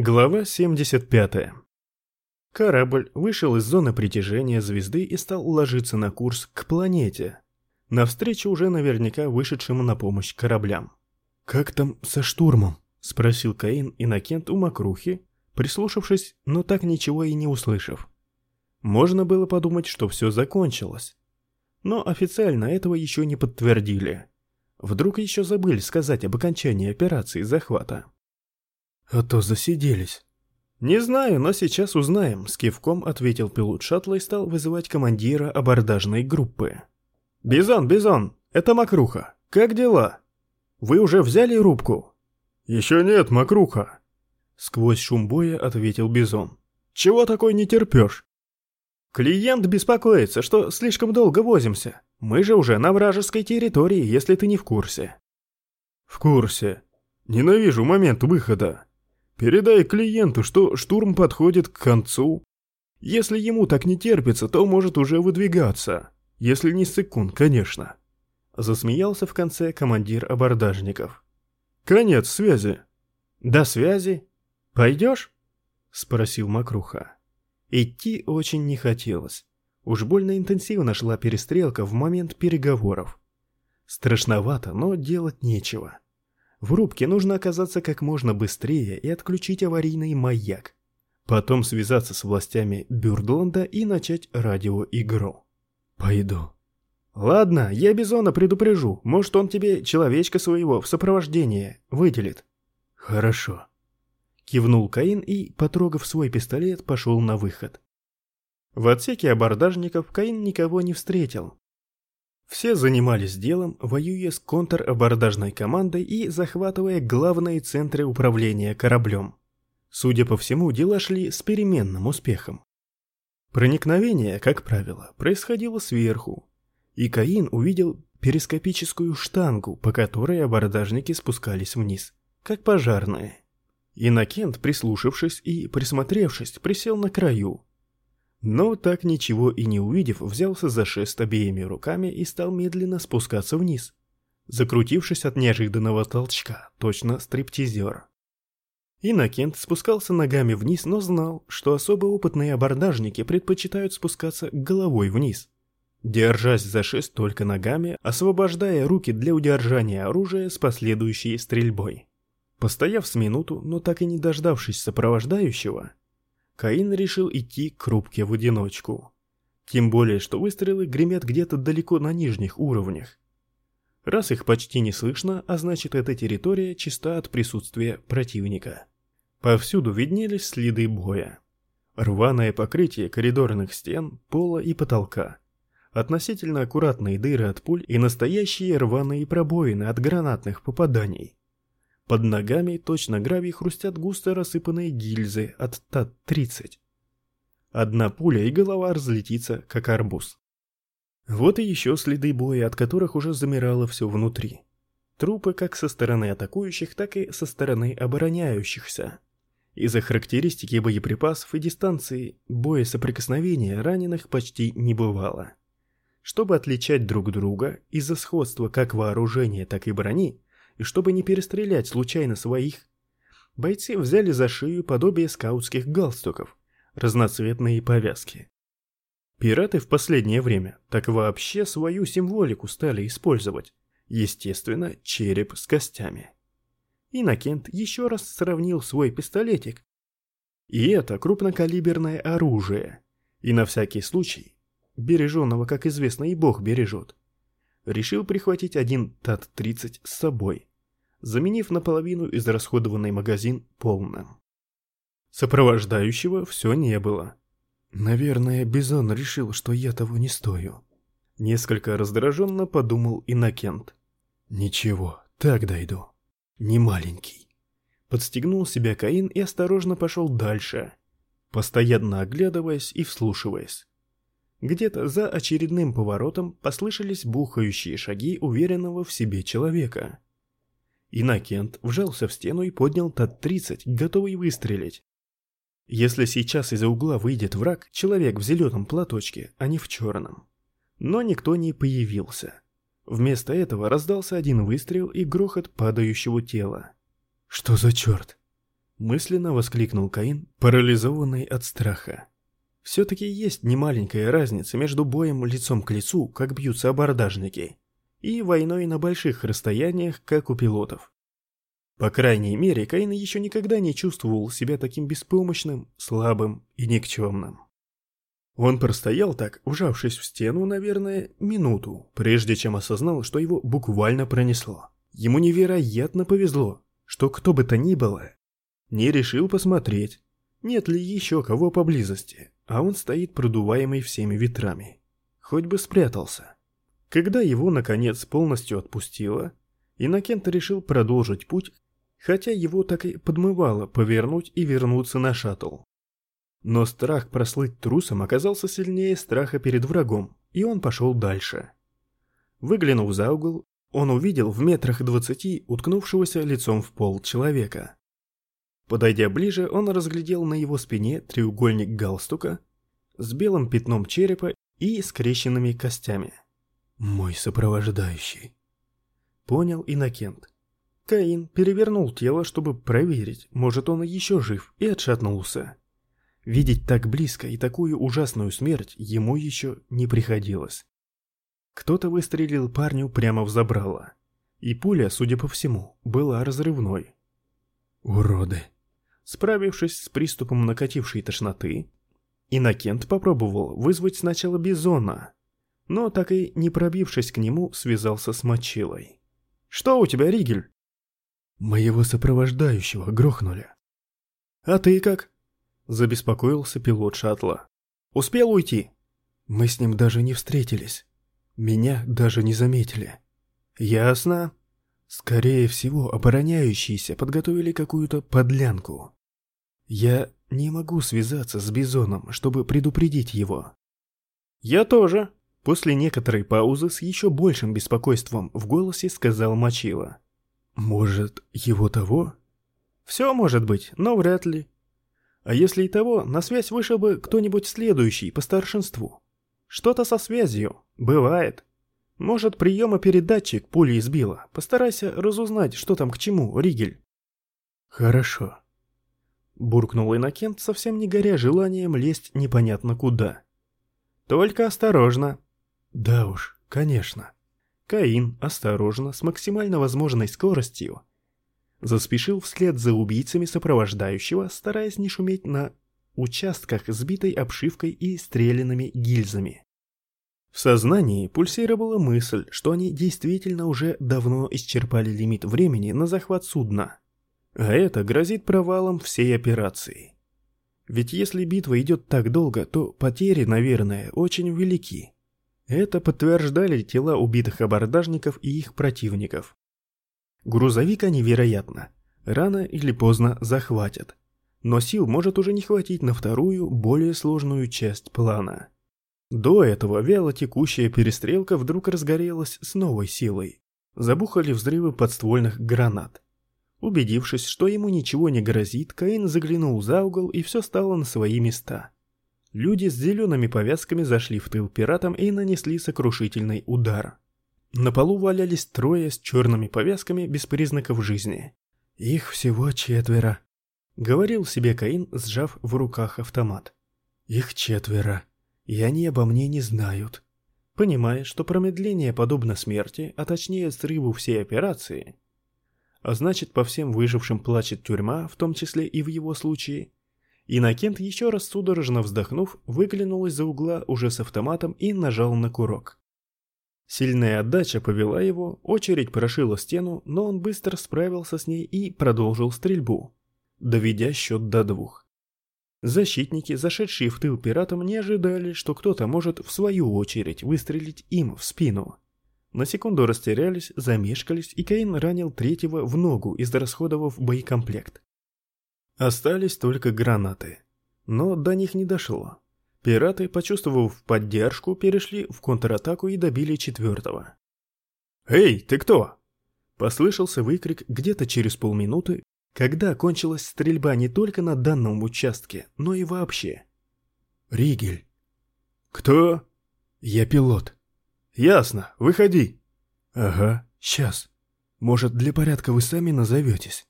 Глава 75. Корабль вышел из зоны притяжения звезды и стал ложиться на курс к планете, навстречу уже наверняка вышедшему на помощь кораблям. «Как там со штурмом?» – спросил Каин Иннокент у Макрухи, прислушавшись, но так ничего и не услышав. Можно было подумать, что все закончилось. Но официально этого еще не подтвердили. Вдруг еще забыли сказать об окончании операции захвата. А то засиделись. «Не знаю, но сейчас узнаем», — с кивком ответил пилот шаттла и стал вызывать командира абордажной группы. «Бизон, Бизон, это Макруха. Как дела? Вы уже взяли рубку?» «Еще нет, Макруха», — сквозь шум боя ответил Бизон. «Чего такой не терпешь?» «Клиент беспокоится, что слишком долго возимся. Мы же уже на вражеской территории, если ты не в курсе». «В курсе. Ненавижу момент выхода», Передай клиенту, что штурм подходит к концу. Если ему так не терпится, то может уже выдвигаться. Если не секунд, конечно. Засмеялся в конце командир абордажников. Конец связи. До связи. Пойдешь? Спросил Макруха. Идти очень не хотелось. Уж больно интенсивно шла перестрелка в момент переговоров. Страшновато, но делать нечего. В рубке нужно оказаться как можно быстрее и отключить аварийный маяк. Потом связаться с властями Бюрдланда и начать радиоигру. Пойду. Ладно, я Бизона предупрежу. Может, он тебе человечка своего в сопровождение выделит. Хорошо. Кивнул Каин и, потрогав свой пистолет, пошел на выход. В отсеке абордажников Каин никого не встретил. Все занимались делом, воюя с контрабордажной командой и захватывая главные центры управления кораблем. Судя по всему, дела шли с переменным успехом. Проникновение, как правило, происходило сверху, и Каин увидел перископическую штангу, по которой абордажники спускались вниз, как пожарные. Иннокент, прислушавшись и присмотревшись, присел на краю, но так ничего и не увидев, взялся за шест обеими руками и стал медленно спускаться вниз, закрутившись от неожиданного толчка, точно стриптизер. Иннокент спускался ногами вниз, но знал, что особо опытные абордажники предпочитают спускаться головой вниз. Держась за шест только ногами, освобождая руки для удержания оружия с последующей стрельбой. Постояв с минуту, но так и не дождавшись сопровождающего, Каин решил идти к рубке в одиночку. Тем более, что выстрелы гремят где-то далеко на нижних уровнях. Раз их почти не слышно, а значит эта территория чиста от присутствия противника. Повсюду виднелись следы боя. Рваное покрытие коридорных стен, пола и потолка. Относительно аккуратные дыры от пуль и настоящие рваные пробоины от гранатных попаданий. Под ногами точно гравий хрустят густо рассыпанные гильзы от ТАТ-30. Одна пуля и голова разлетится, как арбуз. Вот и еще следы боя, от которых уже замирало все внутри. Трупы как со стороны атакующих, так и со стороны обороняющихся. Из-за характеристики боеприпасов и дистанции боя соприкосновения раненых почти не бывало. Чтобы отличать друг друга из-за сходства как вооружения, так и брони, и чтобы не перестрелять случайно своих, бойцы взяли за шею подобие скаутских галстуков, разноцветные повязки. Пираты в последнее время так вообще свою символику стали использовать, естественно, череп с костями. Иннокент еще раз сравнил свой пистолетик. И это крупнокалиберное оружие, и на всякий случай, береженного, как известно, и бог бережет, решил прихватить один ТАТ-30 с собой заменив наполовину израсходованный магазин полным. Сопровождающего все не было. Наверное, Бизон решил, что я того не стою. Несколько раздраженно подумал Иннокент. Ничего, так дойду. Не маленький. Подстегнул себя Каин и осторожно пошел дальше, постоянно оглядываясь и вслушиваясь. Где-то за очередным поворотом послышались бухающие шаги уверенного в себе человека. Иннокент вжался в стену и поднял ТАТ-30, готовый выстрелить. Если сейчас из-за угла выйдет враг, человек в зеленом платочке, а не в черном. Но никто не появился. Вместо этого раздался один выстрел и грохот падающего тела. Что за черт? Мысленно воскликнул Каин, парализованный от страха. Все-таки есть немаленькая разница между боем лицом к лицу, как бьются абордажники, и войной на больших расстояниях, как у пилотов. По крайней мере, Каин еще никогда не чувствовал себя таким беспомощным, слабым и никчемным. Он простоял так, ужавшись в стену, наверное, минуту, прежде чем осознал, что его буквально пронесло. Ему невероятно повезло, что кто бы то ни было, не решил посмотреть, нет ли еще кого поблизости, а он стоит продуваемый всеми ветрами. Хоть бы спрятался. Когда его, наконец, полностью отпустило, Иннокент решил продолжить путь, хотя его так и подмывало повернуть и вернуться на шаттл. Но страх прослыть трусом оказался сильнее страха перед врагом, и он пошел дальше. Выглянув за угол, он увидел в метрах двадцати уткнувшегося лицом в пол человека. Подойдя ближе, он разглядел на его спине треугольник галстука с белым пятном черепа и скрещенными костями. «Мой сопровождающий», — понял Иннокент. Каин перевернул тело, чтобы проверить, может он еще жив, и отшатнулся. Видеть так близко и такую ужасную смерть ему еще не приходилось. Кто-то выстрелил парню прямо в забрало, и пуля, судя по всему, была разрывной. «Уроды!» Справившись с приступом накатившей тошноты, Иннокент попробовал вызвать сначала Бизона, но так и не пробившись к нему, связался с Мочилой. «Что у тебя, Ригель?» «Моего сопровождающего грохнули». «А ты как?» – забеспокоился пилот шаттла. «Успел уйти?» «Мы с ним даже не встретились. Меня даже не заметили». «Ясно», Скорее всего, обороняющиеся подготовили какую-то подлянку. Я не могу связаться с Бизоном, чтобы предупредить его. Я тоже. После некоторой паузы с еще большим беспокойством в голосе сказал Мочила. Может, его того? Все может быть, но вряд ли. А если и того, на связь вышел бы кто-нибудь следующий по старшинству. Что-то со связью. Бывает. Может, приема-передатчик пули избила. Постарайся разузнать, что там к чему, Ригель. Хорошо. Буркнул Иннокент, совсем не горя желанием лезть непонятно куда. «Только осторожно». «Да уж, конечно». Каин осторожно, с максимально возможной скоростью, заспешил вслед за убийцами сопровождающего, стараясь не шуметь на участках сбитой обшивкой и стрелянными гильзами. В сознании пульсировала мысль, что они действительно уже давно исчерпали лимит времени на захват судна. А это грозит провалом всей операции. Ведь если битва идет так долго, то потери, наверное, очень велики. Это подтверждали тела убитых абордажников и их противников. Грузовик они, вероятно, рано или поздно захватят. Но сил может уже не хватить на вторую, более сложную часть плана. До этого вяло текущая перестрелка вдруг разгорелась с новой силой. Забухали взрывы подствольных гранат. Убедившись, что ему ничего не грозит, Каин заглянул за угол и все стало на свои места. Люди с зелеными повязками зашли в тыл пиратам и нанесли сокрушительный удар. На полу валялись трое с черными повязками без признаков жизни. «Их всего четверо», — говорил себе Каин, сжав в руках автомат. «Их четверо, и они обо мне не знают». Понимая, что промедление подобно смерти, а точнее срыву всей операции, а значит по всем выжившим плачет тюрьма, в том числе и в его случае. Иннокент, еще раз судорожно вздохнув, выглянул из-за угла уже с автоматом и нажал на курок. Сильная отдача повела его, очередь прошила стену, но он быстро справился с ней и продолжил стрельбу, доведя счет до двух. Защитники, зашедшие в тыл пиратам, не ожидали, что кто-то может в свою очередь выстрелить им в спину. На секунду растерялись, замешкались, и Каин ранил третьего в ногу, израсходовав боекомплект. Остались только гранаты. Но до них не дошло. Пираты, почувствовав поддержку, перешли в контратаку и добили четвертого. «Эй, ты кто?» Послышался выкрик где-то через полминуты, когда кончилась стрельба не только на данном участке, но и вообще. «Ригель». «Кто?» «Я пилот». «Ясно, выходи». «Ага, сейчас. Может, для порядка вы сами назоветесь?»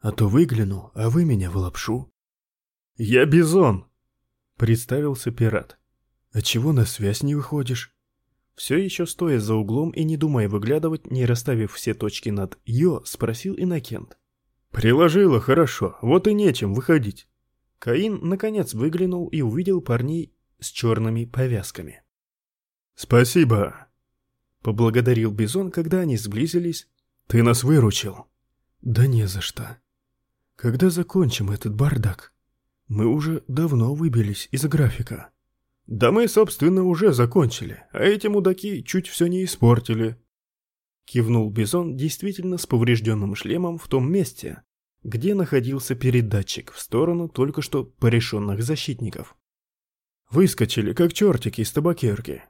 А то выгляну, а вы меня в лапшу. «Я Бизон!» — представился пират. «А чего на связь не выходишь?» Все еще стоя за углом и не думая выглядывать, не расставив все точки над «ё», спросил Иннокент. «Приложила, хорошо, вот и нечем выходить». Каин, наконец, выглянул и увидел парней с черными повязками. «Спасибо», — поблагодарил Бизон, когда они сблизились. «Ты нас выручил». «Да не за что. Когда закончим этот бардак? Мы уже давно выбились из графика». «Да мы, собственно, уже закончили, а эти мудаки чуть все не испортили». Кивнул Бизон действительно с поврежденным шлемом в том месте, где находился передатчик в сторону только что порешенных защитников. Выскочили, как чертики из табакерки.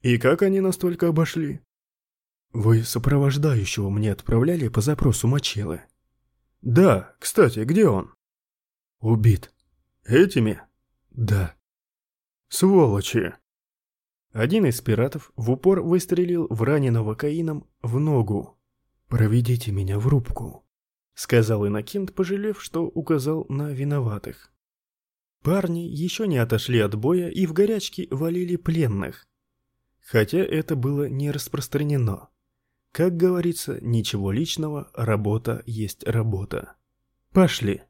И как они настолько обошли? Вы сопровождающего мне отправляли по запросу Мачелы? Да, кстати, где он? Убит. Этими? Да. Сволочи! Один из пиратов в упор выстрелил в раненого Каином в ногу. «Проведите меня в рубку», — сказал Иннокент, пожалев, что указал на виноватых. Парни еще не отошли от боя и в горячке валили пленных. Хотя это было не распространено. Как говорится, ничего личного, работа есть работа. Пошли.